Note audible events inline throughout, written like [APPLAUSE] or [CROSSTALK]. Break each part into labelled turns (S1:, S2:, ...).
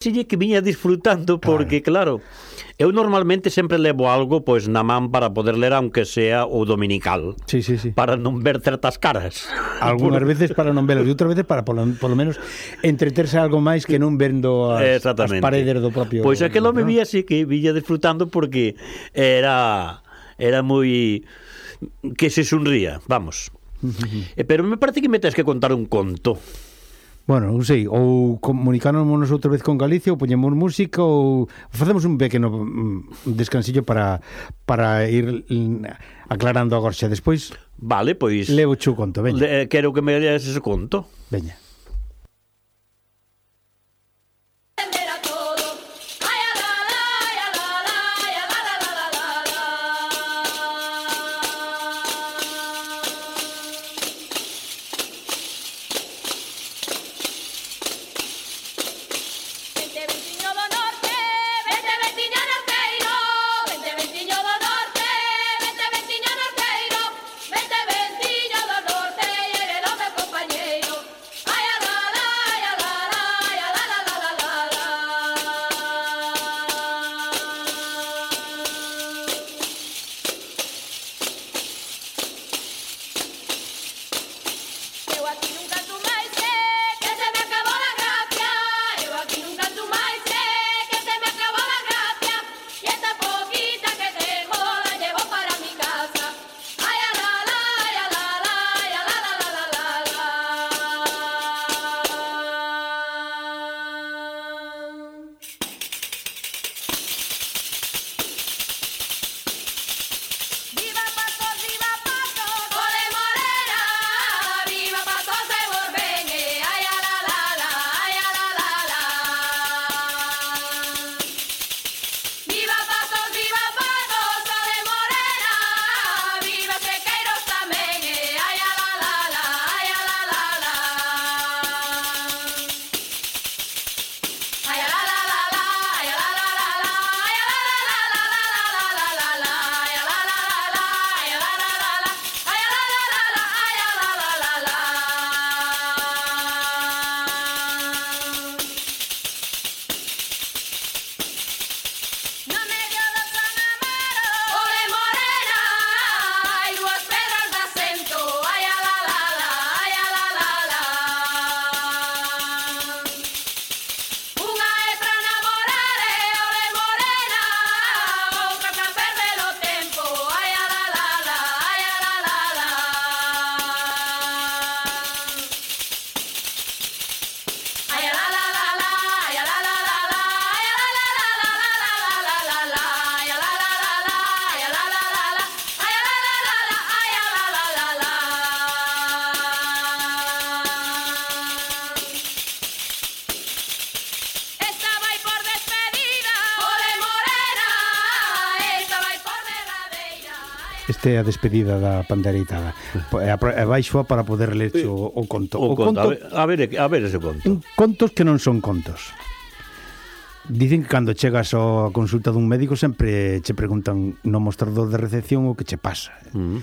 S1: dixille que viña disfrutando porque claro. claro, eu normalmente sempre levo algo pois na man para poder ler aunque sea o dominical.
S2: Sí, sí, sí.
S1: Para non ver certas caras. [LAUGHS]
S2: Algunhas veces para non velos e outras veces para polo, polo menos entreterse algo máis que non vendo as, as paredes do propio.
S1: Pois aquel home ¿no? vía así que villa disfrutando porque era era moi que se sonría, vamos. [LAUGHS] Eh, pero me parece que me tens que contar un conto.
S2: Bueno, non sei, ou comunicámonos outra vez con Galicia, ou poñemos música, ou facemos un pequeno mm, descansillo para, para ir aclarando a gorxa despois.
S1: Vale, pois...
S2: Levo chu conto, veña.
S1: Le, quero que me leas ese conto.
S2: Veña. este é a despedida da pandereitada. E baixo para poder ler sí. o, o conto.
S1: O, o conto, conto a, ver, a ver ese conto.
S2: Contos que non son contos. Dicen que cando chegas á consulta dun médico sempre che preguntan no mostrador de recepción o que che pasa. Mm.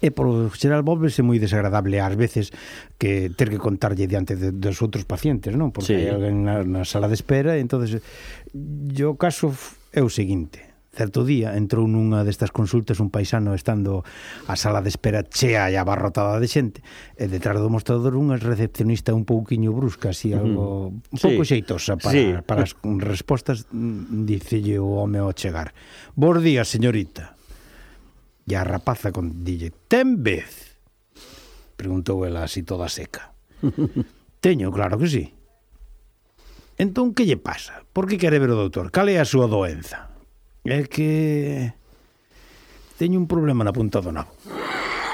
S2: E por xeral volvese moi desagradable ás veces que ter que contarlle diante de, dos outros pacientes, non? Porque sí. hai alguén na, na sala de espera, entonces yo caso é o seguinte Certo día entrou nunha destas consultas un paisano estando a sala de espera chea e abarrotada de xente e detrás do mostrador unha recepcionista un pouquiño brusca, así algo un pouco sí. xeitosa para, sí. para as respostas mm, dicelle o home ao chegar. Bos días, señorita. E a rapaza con dille, ten vez? Preguntou ela así toda seca. [LAUGHS] Teño, claro que sí. Entón, que lle pasa? Por que quere ver o doutor? Cal é a súa doenza? É que teño un problema na punta do nabo.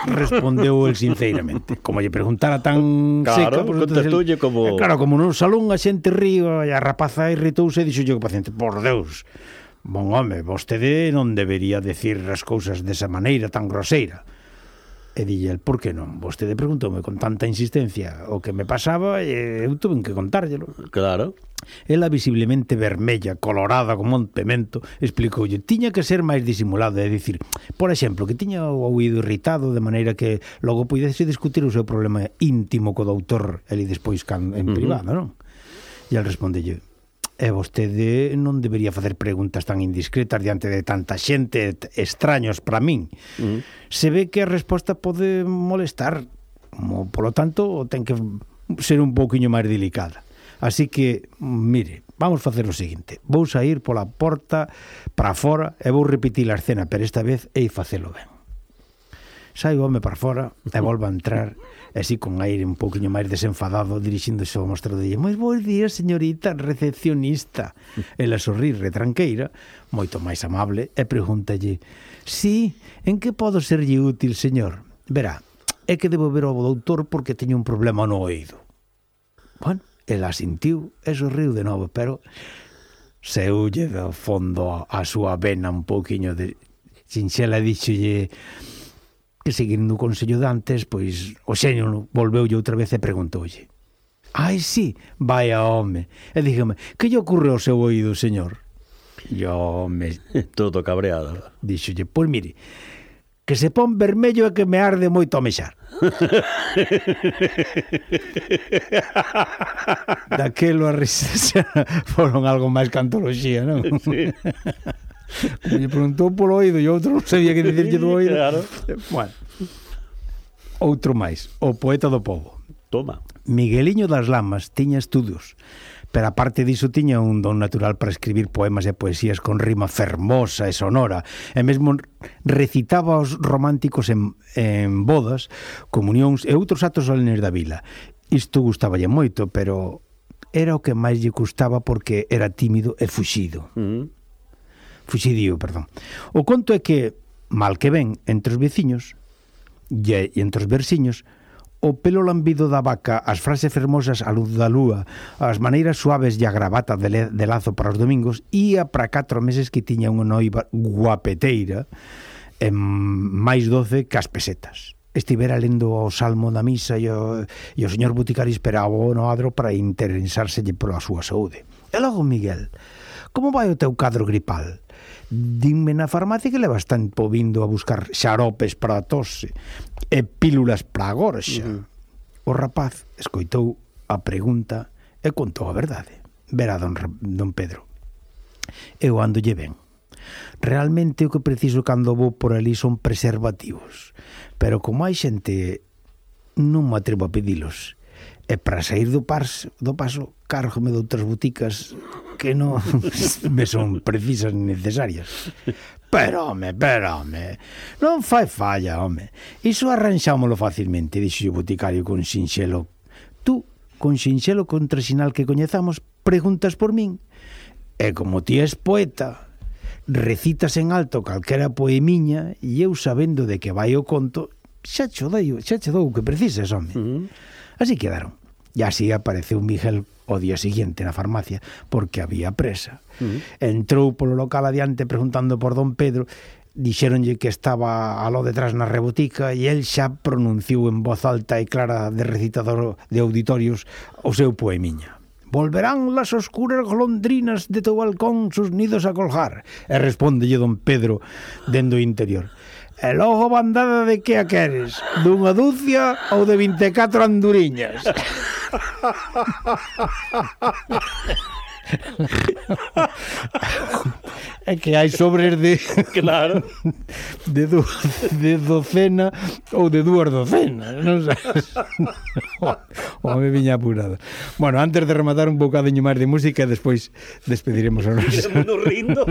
S2: Respondeu el sinceiramente. Como lle preguntara tan
S1: claro,
S2: seca, pois,
S1: pues, contestoulle como
S2: eh, Claro, como no salón a xente río e a rapaza irritouse e yo que paciente: "Por Deus, bon home, vostede non debería decir as cousas desa maneira tan groseira." E dille, por que non? Vostede preguntoume con tanta insistencia o que me pasaba e eu tuve que contárllelo.
S1: Claro.
S2: Ela visiblemente vermella, colorada como un pemento, explicoulle, tiña que ser máis disimulado, é dicir, por exemplo, que tiña o ouído irritado de maneira que logo pudese discutir o seu problema íntimo co doutor, el despois can, en uh -huh. privado, non? E el respondelle, E vostede non debería facer preguntas tan indiscretas diante de tanta xente extraños para min. Mm. Se ve que a resposta pode molestar, como, polo tanto, ten que ser un pouquiño máis delicada. Así que, mire, vamos facer o seguinte. Vou sair pola porta para fora e vou repetir a escena, pero esta vez hei facelo ben sai o home para fora e volve a entrar e así con aire un pouquiño máis desenfadado dirixíndose ao mostradorlle moi bons días señorita recepcionista ela sorrir retranqueira moito máis amable e pregúntalle si, sí, en que podo serlle útil señor? verá, é que debo ver ao doutor porque teño un problema no oído bueno, ela asintiu e sorriu de novo pero se huye do fondo a súa vena un pouquiño de sinxela dixolle que seguindo o Consello de antes, pois o xeño volveulle outra vez e preguntoulle. Ai, sí, vai a home. E dígame, que lle ocurre ao seu oído, señor? Yo me... [LAUGHS]
S1: Todo cabreado.
S2: Dixolle, pois mire, que se pon vermello e que me arde moito a mexar. [LAUGHS] Daquelo a risa [LAUGHS] foron algo máis cantoloxía, non? Sí. Como lle preguntou polo oído e outro non sabía que dicirlle do oído. Claro. Bueno. Outro máis, o poeta do povo.
S1: Toma.
S2: Migueliño das Lamas tiña estudos, pero aparte diso tiña un don natural para escribir poemas e poesías con rima fermosa e sonora, e mesmo recitaba os románticos en, en bodas, comunións e outros atos solenes da vila. Isto gustaballe moito, pero era o que máis lle gustaba porque era tímido e fuxido. Mm fuxidio, perdón. O conto é que, mal que ven, entre os veciños e entre os versiños, o pelo lambido da vaca, as frases fermosas a luz da lúa, as maneiras suaves e a gravata de, le, de lazo para os domingos, ia para catro meses que tiña unha noiva guapeteira en máis doce que as pesetas. Estivera lendo o salmo da misa e o, e o señor Buticari esperaba o no adro para interesárselle pola súa saúde. E logo Miguel, como vai o teu cadro gripal? Dinme na farmacia que levas tempo vindo a buscar xaropes para a tose e pílulas para a gorxa. Uh -huh. O rapaz escoitou a pregunta e contou a verdade. Verá, don, don Pedro, eu ando lle ben. Realmente o que preciso cando vou por ali son preservativos, pero como hai xente non me atrevo a pedilos. E para sair do, pas, do paso, cargome de outras boticas que non [LAUGHS] me son precisas necesarias. Pero, home, pero, home, non fai falla, home. Iso arranxámoslo facilmente, dixo o boticario con sinxelo. Tú, con sinxelo contrasinal que coñezamos, preguntas por min. E como ti és poeta, recitas en alto calquera poemiña e eu sabendo de que vai o conto, xa che dou, xa che dou o que precises, home. Uh -huh. Así quedaron. E así apareceu Miguel o día siguiente na farmacia porque había presa. Uh -huh. Entrou polo local adiante preguntando por don Pedro dixéronlle que estaba aló detrás na rebotica e el xa pronunciou en voz alta e clara de recitador de auditorios o seu poemiña. Volverán las oscuras golondrinas de tu balcón sus nidos a colgar. E respondelle don Pedro dendo interior. E logo bandada de que a queres? Dunha dúcia ou de 24 anduriñas? [LAUGHS] é que hai sobres de
S1: claro.
S2: de, do, de docena ou de dúas docenas non sabes o, me viña apurado. Bueno, antes de rematar un bocadiño máis de música despois despediremos a [LAUGHS] nos
S1: rindo.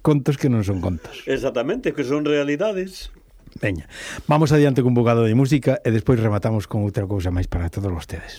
S2: Contos que non son contos.
S1: Exactamente, que son realidades.
S2: Veña, vamos adiante cun bocado de música e despois rematamos con outra cousa máis para todos vostedes.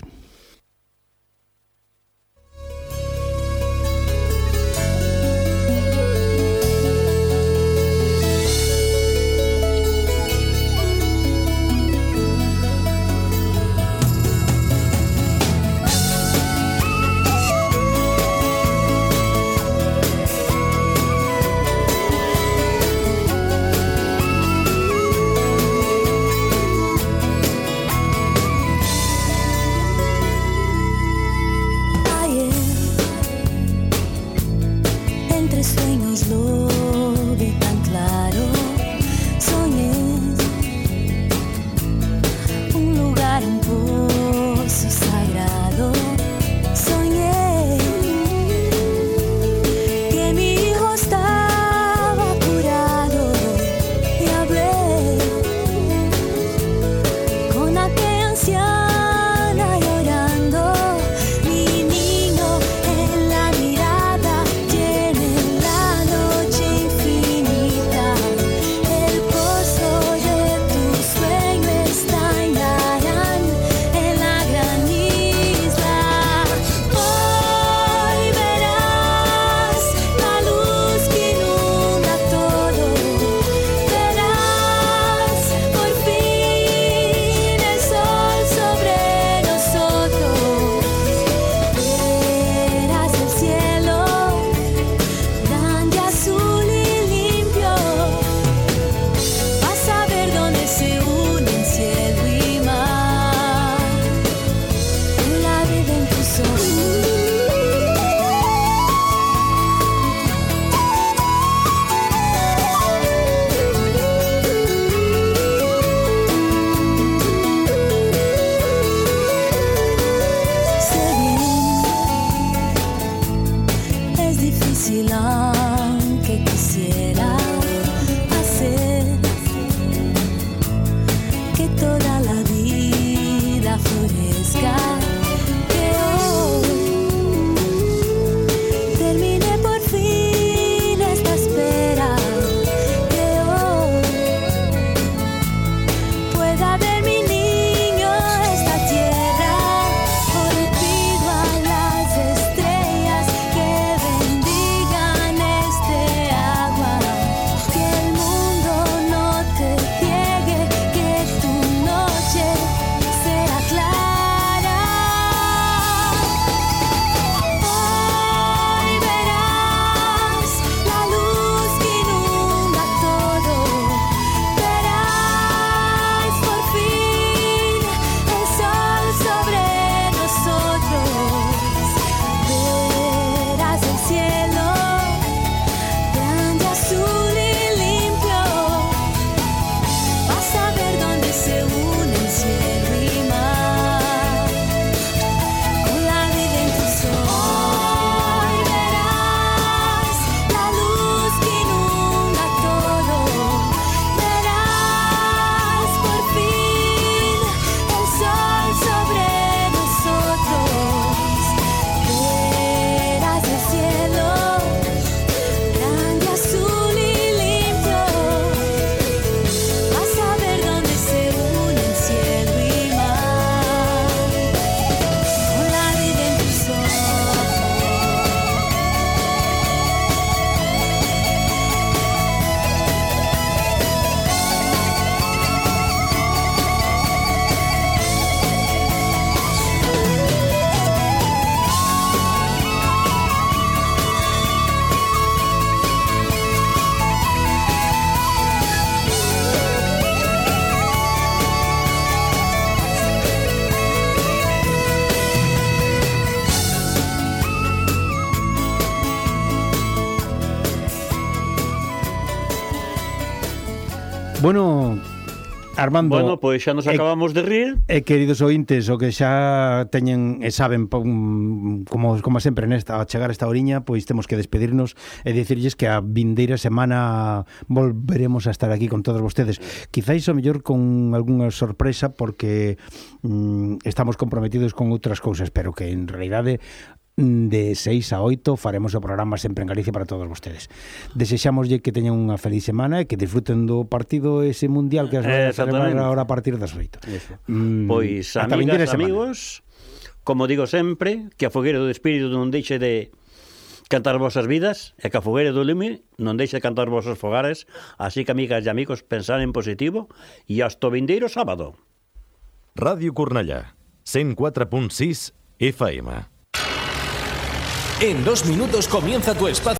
S2: Bueno, Armando
S1: Bueno, pois xa nos
S2: eh,
S1: acabamos e, de rir.
S2: E queridos ointes, o que xa teñen e saben pum, como, como sempre nesta, a chegar esta oriña Pois temos que despedirnos e dicirlles que a vindeira semana volveremos a estar aquí con todos vostedes. Quizáis o mellor con algunha sorpresa porque mm, estamos comprometidos con outras cousas Pero que en realidade de 6 a 8 faremos o programa sempre en Galicia para todos vostedes. Desexámoslle que teñan unha feliz semana e que disfruten do partido ese mundial que as eh, celebrar agora a partir das 8.
S1: Eso.
S2: Mm,
S1: pois, amigas, amigos, como digo sempre, que a fogueira do espírito non deixe de cantar vosas vidas e que a fogueira do lume non deixe de cantar vosos fogares, así que amigas e amigos, pensar en positivo e hasta o vindeiro sábado.
S3: Radio Cornellà, 104.6 FM.
S4: En dos minutos comienza tu espacio.